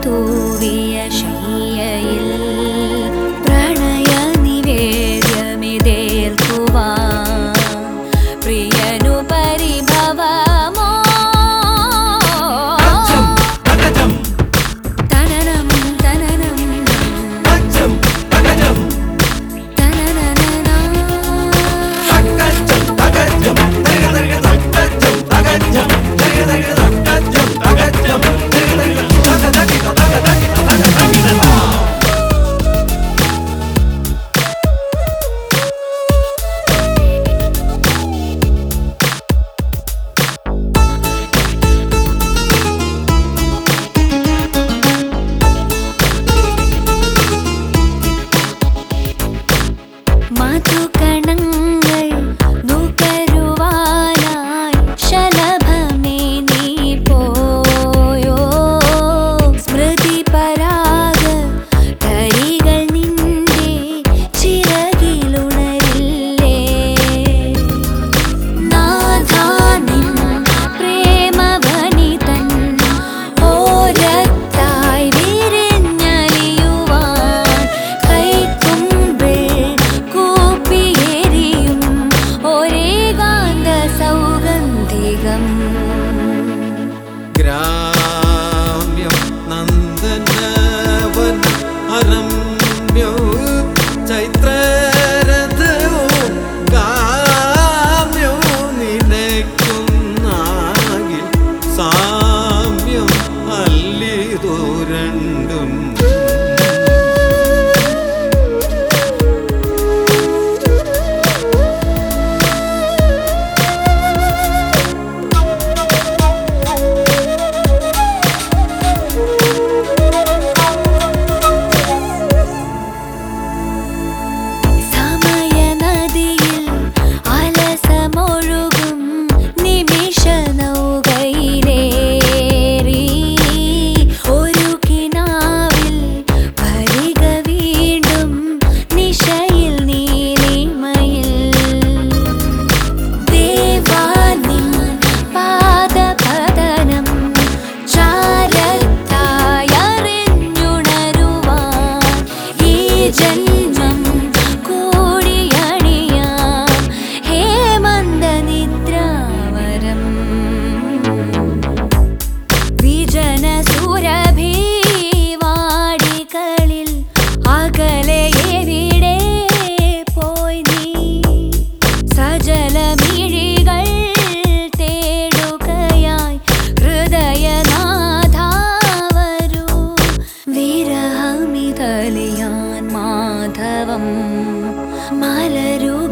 tú. മലരും